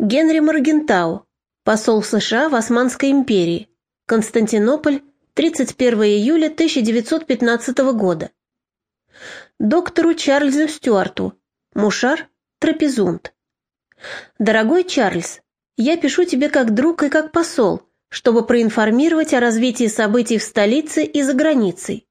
Генри Маргентау, посол США в Османской империи. Константинополь, 31 июля 1915 года. Доктору Чарльзу Стюарту, Мушар, Трапезунд. Дорогой Чарльз, я пишу тебе как друг и как посол, чтобы проинформировать о развитии событий в столице и за границей.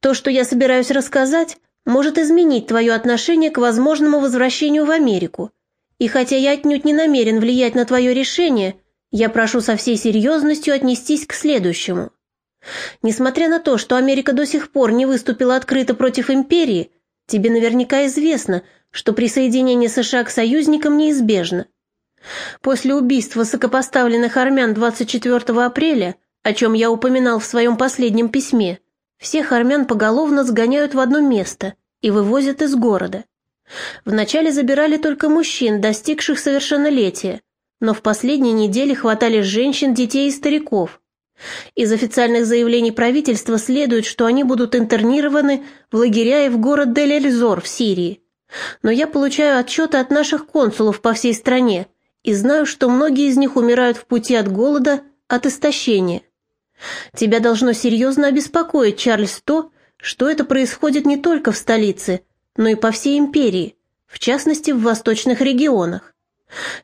То, что я собираюсь рассказать, может изменить твое отношение к возможному возвращению в Америку, и хотя я отнюдь не намерен влиять на твое решение, я прошу со всей серьезностью отнестись к следующему. Несмотря на то, что Америка до сих пор не выступила открыто против империи, тебе наверняка известно, что присоединение США к союзникам неизбежно. После убийств высокопоставленных армян 24 апреля, о чем я упоминал в своем последнем письме, всех армян поголовно сгоняют в одно место и вывозят из города. Вначале забирали только мужчин, достигших совершеннолетия, но в последние недели хватали женщин, детей и стариков. Из официальных заявлений правительства следует, что они будут интернированы в лагеря и в город Дель-Эльзор в Сирии. Но я получаю отчеты от наших консулов по всей стране и знаю, что многие из них умирают в пути от голода, от истощения. Тебя должно серьезно обеспокоить, Чарльз, то, что это происходит не только в столице, но и по всей империи, в частности в восточных регионах.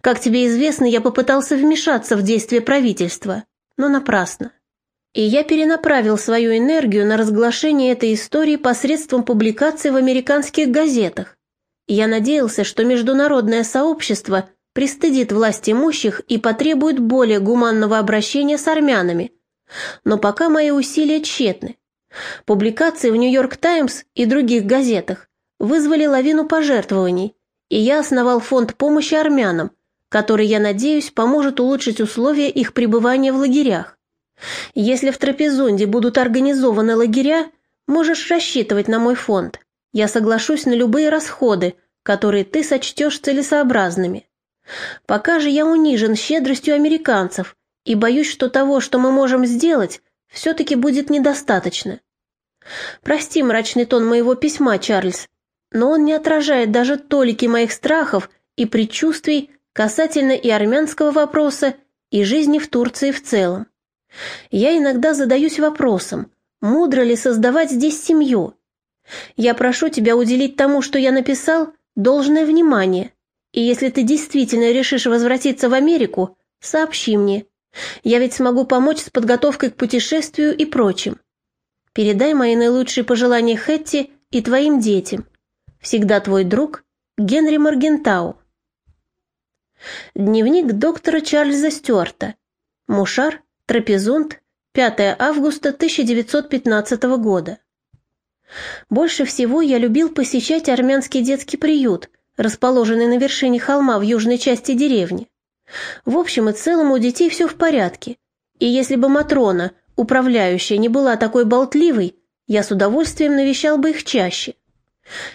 Как тебе известно, я попытался вмешаться в действия правительства, но напрасно. И я перенаправил свою энергию на разглашение этой истории посредством публикаций в американских газетах. Я надеялся, что международное сообщество пристыдит власть имущих и потребует более гуманного обращения с армянами. Но пока мои усилия тщетны. Публикации в «Нью-Йорк Таймс» и других газетах вызвали лавину пожертвований, и я основал фонд помощи армянам, который, я надеюсь, поможет улучшить условия их пребывания в лагерях. Если в Трапезунде будут организованы лагеря, можешь рассчитывать на мой фонд. Я соглашусь на любые расходы, которые ты сочтешь целесообразными. Пока же я унижен щедростью американцев и боюсь, что того, что мы можем сделать, все-таки будет недостаточно. Прости мрачный тон моего письма, Чарльз, но он не отражает даже толики моих страхов и предчувствий касательно и армянского вопроса, и жизни в Турции в целом. Я иногда задаюсь вопросом, мудро ли создавать здесь семью. Я прошу тебя уделить тому, что я написал, должное внимание, и если ты действительно решишь возвратиться в Америку, сообщи мне. Я ведь смогу помочь с подготовкой к путешествию и прочим. Передай мои наилучшие пожелания Хэтти и твоим детям. Всегда твой друг Генри Маргентау. Дневник доктора Чарльза Стюарта. Мушар, Трапезунд, 5 августа 1915 года. Больше всего я любил посещать армянский детский приют, расположенный на вершине холма в южной части деревни. В общем и целом у детей все в порядке, и если бы Матрона, управляющая, не была такой болтливой, я с удовольствием навещал бы их чаще.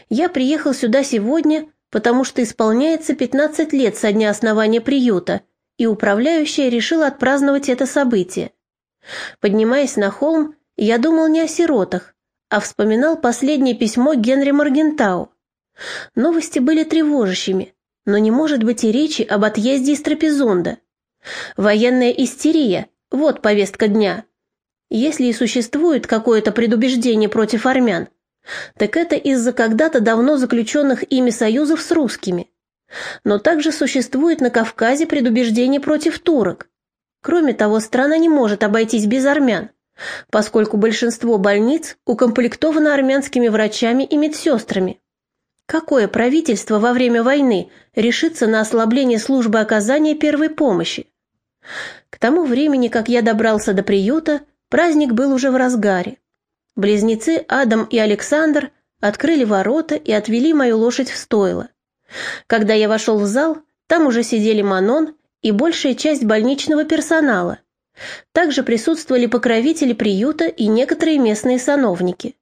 Я приехал сюда сегодня, потому что исполняется 15 лет со дня основания приюта, и управляющая решила отпраздновать это событие. Поднимаясь на холм, я думал не о сиротах, а вспоминал последнее письмо Генри Маргентау. Новости были тревожащими, но не может быть и речи об отъезде из Трапезунда. Военная истерия – вот повестка дня. Если и существует какое-то предубеждение против армян, так это из-за когда-то давно заключенных ими союзов с русскими. Но также существует на Кавказе предубеждение против турок. Кроме того, страна не может обойтись без армян, поскольку большинство больниц укомплектовано армянскими врачами и медсестрами. Какое правительство во время войны решится на ослабление службы оказания первой помощи? К тому времени, как я добрался до приюта, праздник был уже в разгаре. Близнецы Адам и Александр открыли ворота и отвели мою лошадь в стойло. Когда я вошел в зал, там уже сидели Манон и большая часть больничного персонала. Также присутствовали покровители приюта и некоторые местные сановники.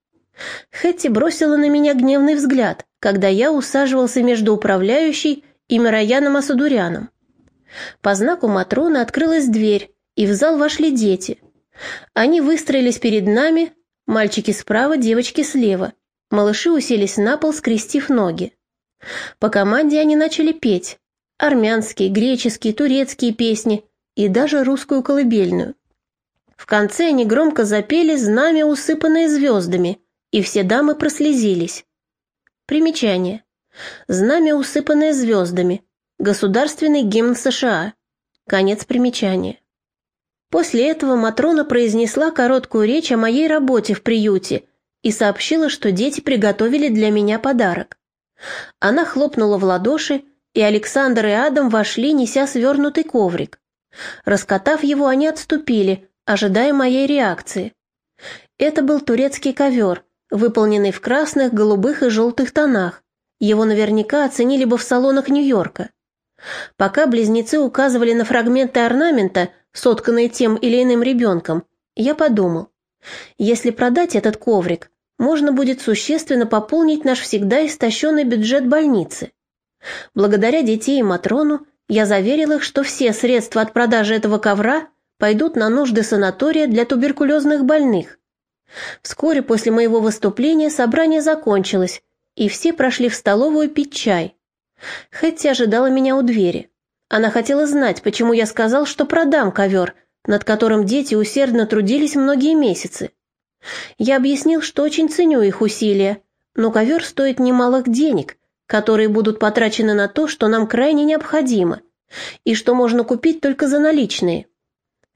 Хэтти бросила на меня гневный взгляд, когда я усаживался между управляющей и Мирояном Асадуряном. По знаку Матроны открылась дверь, и в зал вошли дети. Они выстроились перед нами, Мальчики справа, девочки слева. Малыши уселись на пол, скрестив ноги. По команде они начали петь. Армянские, греческие, турецкие песни и даже русскую колыбельную. В конце они громко запели «Знамя, усыпанное звездами», и все дамы прослезились. Примечание. «Знамя, усыпанное звездами», государственный гимн США. Конец примечания. После этого Матрона произнесла короткую речь о моей работе в приюте и сообщила, что дети приготовили для меня подарок. Она хлопнула в ладоши, и Александр и Адам вошли, неся свернутый коврик. Раскатав его, они отступили, ожидая моей реакции. Это был турецкий ковер, выполненный в красных, голубых и желтых тонах. Его наверняка оценили бы в салонах Нью-Йорка. Пока близнецы указывали на фрагменты орнамента, сотканные тем или иным ребенком, я подумал, если продать этот коврик, можно будет существенно пополнить наш всегда истощенный бюджет больницы. Благодаря детей и Матрону я заверил их, что все средства от продажи этого ковра пойдут на нужды санатория для туберкулезных больных. Вскоре после моего выступления собрание закончилось, и все прошли в столовую пить чай. Хэтти ожидала меня у двери. Она хотела знать, почему я сказал, что продам ковер, над которым дети усердно трудились многие месяцы. Я объяснил, что очень ценю их усилия, но ковер стоит немалых денег, которые будут потрачены на то, что нам крайне необходимо, и что можно купить только за наличные.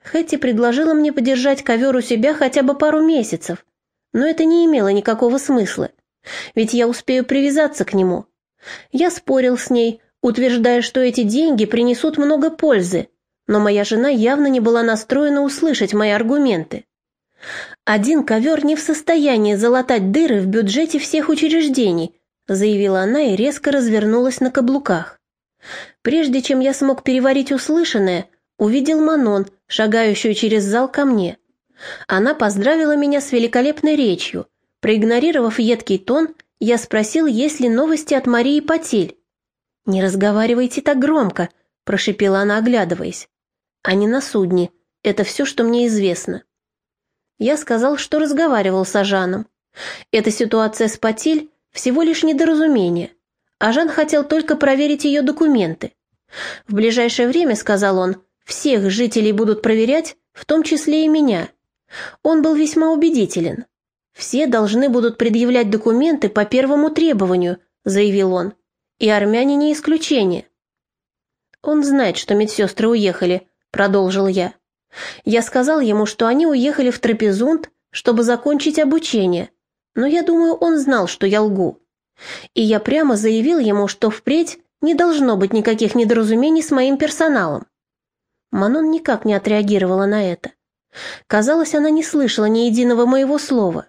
Хэтти предложила мне подержать ковер у себя хотя бы пару месяцев, но это не имело никакого смысла, ведь я успею привязаться к нему. Я спорил с ней, утверждая, что эти деньги принесут много пользы, но моя жена явно не была настроена услышать мои аргументы. Один ковер не в состоянии залатать дыры в бюджете всех учреждений, заявила она и резко развернулась на каблуках. Прежде чем я смог переварить услышанное, увидел Манон, шагающую через зал ко мне. Она поздравила меня с великолепной речью. Проигнорировав едкий тон, я спросил, есть ли новости от Марии Потель. «Не разговаривайте так громко», – прошипела она, оглядываясь. «Они на судне. Это все, что мне известно». Я сказал, что разговаривал с Ажаном. Эта ситуация с Потель – всего лишь недоразумение. Ажан хотел только проверить ее документы. В ближайшее время, сказал он, всех жителей будут проверять, в том числе и меня. Он был весьма убедителен. Все должны будут предъявлять документы по первому требованию, заявил он. И армяне не исключение. Он знает, что медсестры уехали, продолжил я. Я сказал ему, что они уехали в Трапезунд, чтобы закончить обучение, но я думаю, он знал, что я лгу. И я прямо заявил ему, что впредь не должно быть никаких недоразумений с моим персоналом. Манон никак не отреагировала на это. Казалось, она не слышала ни единого моего слова.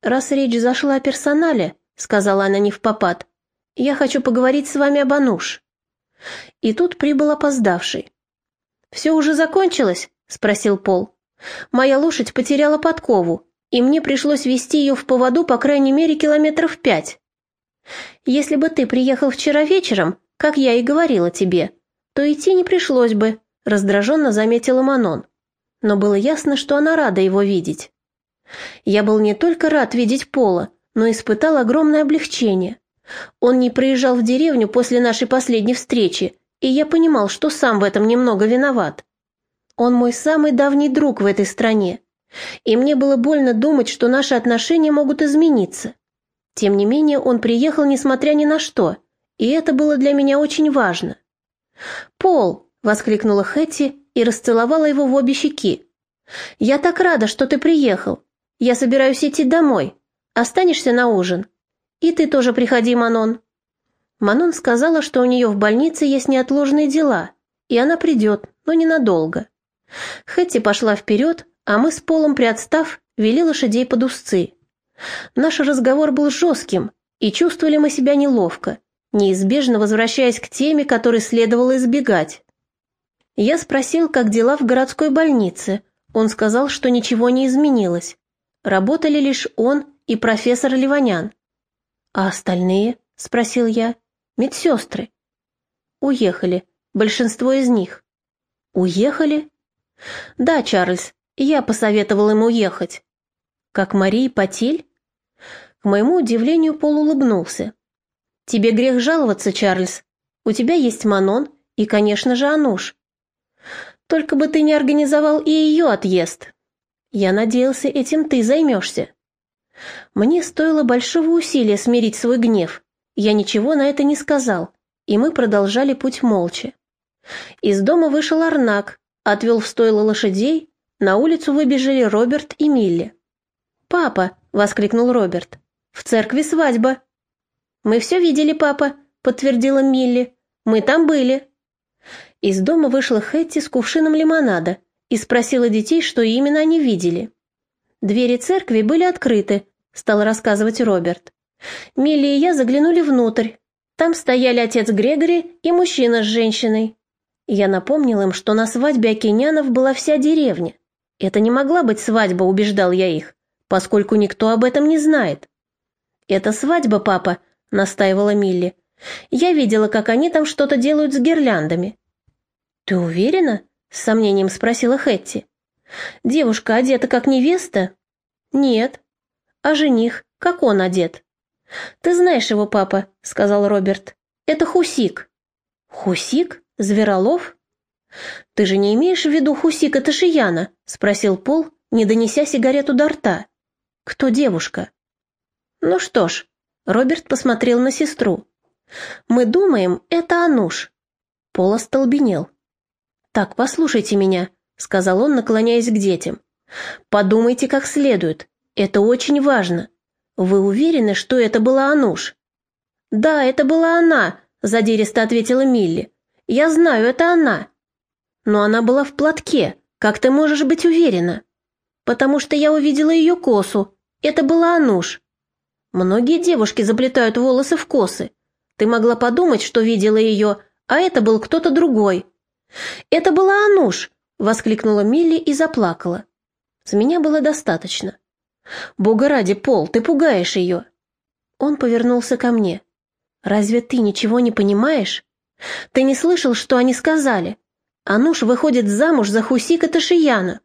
«Раз речь зашла о персонале», — сказала она не в попад, — «я хочу поговорить с вами об Ануш». И тут прибыл опоздавший. «Все уже закончилось?» — спросил Пол. «Моя лошадь потеряла подкову, и мне пришлось вести ее в поводу по крайней мере километров пять. Если бы ты приехал вчера вечером, как я и говорила тебе, то идти не пришлось бы», — раздраженно заметила Манон. Но было ясно, что она рада его видеть. Я был не только рад видеть Пола, но испытал огромное облегчение. Он не приезжал в деревню после нашей последней встречи, и я понимал, что сам в этом немного виноват. Он мой самый давний друг в этой стране, и мне было больно думать, что наши отношения могут измениться. Тем не менее, он приехал несмотря ни на что, и это было для меня очень важно. «Пол!» — воскликнула Хэтти и расцеловала его в обе щеки. «Я так рада, что ты приехал. Я собираюсь идти домой. Останешься на ужин? И ты тоже приходи, Манон». Манон сказала, что у нее в больнице есть неотложные дела, и она придет, но ненадолго. Хэтти пошла вперед, а мы с Полом, приотстав, вели лошадей под узцы. Наш разговор был жестким, и чувствовали мы себя неловко, неизбежно возвращаясь к теме, которой следовало избегать. Я спросил, как дела в городской больнице. Он сказал, что ничего не изменилось. Работали лишь он и профессор Ливанян. «А остальные?» — спросил я. «Медсестры». «Уехали. Большинство из них». «Уехали?» «Да, Чарльз. Я посоветовал им уехать». «Как Мария Патиль?» К моему удивлению, Пол улыбнулся. «Тебе грех жаловаться, Чарльз. У тебя есть Манон и, конечно же, Ануш. Только бы ты не организовал и ее отъезд. Я надеялся, этим ты займешься. Мне стоило большого усилия смирить свой гнев. Я ничего на это не сказал, и мы продолжали путь молча. Из дома вышел Арнак, отвел в стойло лошадей, на улицу выбежали Роберт и Милли. «Папа!» — воскликнул Роберт. «В церкви свадьба!» «Мы все видели, папа!» — подтвердила Милли. «Мы там были!» Из дома вышла Хэтти с кувшином лимонада и спросила детей, что именно они видели. «Двери церкви были открыты», — стал рассказывать Роберт. «Милли и я заглянули внутрь. Там стояли отец Грегори и мужчина с женщиной. Я напомнил им, что на свадьбе Акинянов была вся деревня. Это не могла быть свадьба, убеждал я их, поскольку никто об этом не знает. «Это свадьба, папа», — настаивала Милли. «Я видела, как они там что-то делают с гирляндами». «Ты уверена?» — с сомнением спросила Хэтти. «Девушка одета как невеста?» «Нет». «А жених? Как он одет?» «Ты знаешь его, папа», — сказал Роберт. «Это Хусик». «Хусик? Зверолов?» «Ты же не имеешь в виду Хусика Ташияна?» — спросил Пол, не донеся сигарету до рта. «Кто девушка?» «Ну что ж», — Роберт посмотрел на сестру. «Мы думаем, это Ануш». Пол остолбенел. «Так, послушайте меня», — сказал он, наклоняясь к детям. «Подумайте как следует. Это очень важно. Вы уверены, что это была Ануш?» «Да, это была она», — задиристо ответила Милли. «Я знаю, это она». «Но она была в платке. Как ты можешь быть уверена?» «Потому что я увидела ее косу. Это была Ануш». «Многие девушки заплетают волосы в косы. Ты могла подумать, что видела ее, а это был кто-то другой». «Это была Ануш!» — воскликнула Милли и заплакала. С меня было достаточно. «Бога ради, Пол, ты пугаешь ее!» Он повернулся ко мне. «Разве ты ничего не понимаешь? Ты не слышал, что они сказали? Ануш выходит замуж за Хусика Ташияна».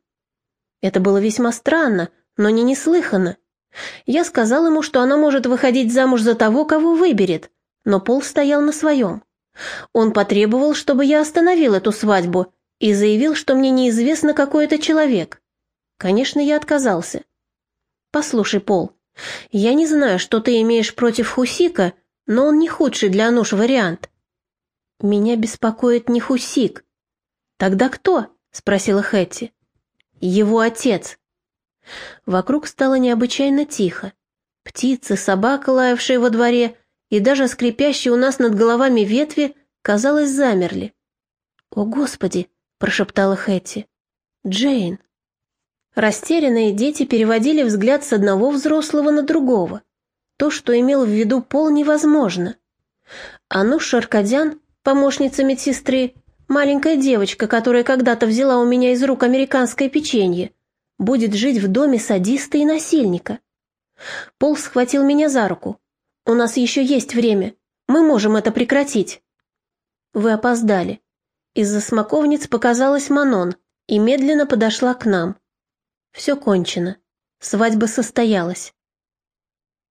Это было весьма странно, но не неслыханно. Я сказал ему, что она может выходить замуж за того, кого выберет, но Пол стоял на своем. Он потребовал, чтобы я остановил эту свадьбу, и заявил, что мне неизвестно, какой это человек. Конечно, я отказался. «Послушай, Пол, я не знаю, что ты имеешь против Хусика, но он не худший для Ануш вариант». «Меня беспокоит не Хусик». «Тогда кто?» — спросила Хэтти. «Его отец». Вокруг стало необычайно тихо. Птицы, собака, лаявшая во дворе, и даже скрипящие у нас над головами ветви, казалось, замерли. «О, Господи!» — прошептала Хэтти. «Джейн!» Растерянные дети переводили взгляд с одного взрослого на другого. То, что имел в виду Пол, невозможно. Ануш Шаркадян, помощница медсестры, маленькая девочка, которая когда-то взяла у меня из рук американское печенье, будет жить в доме садиста и насильника. Пол схватил меня за руку. У нас еще есть время. Мы можем это прекратить. Вы опоздали. Из-за смоковниц показалась Манон и медленно подошла к нам. Все кончено. Свадьба состоялась.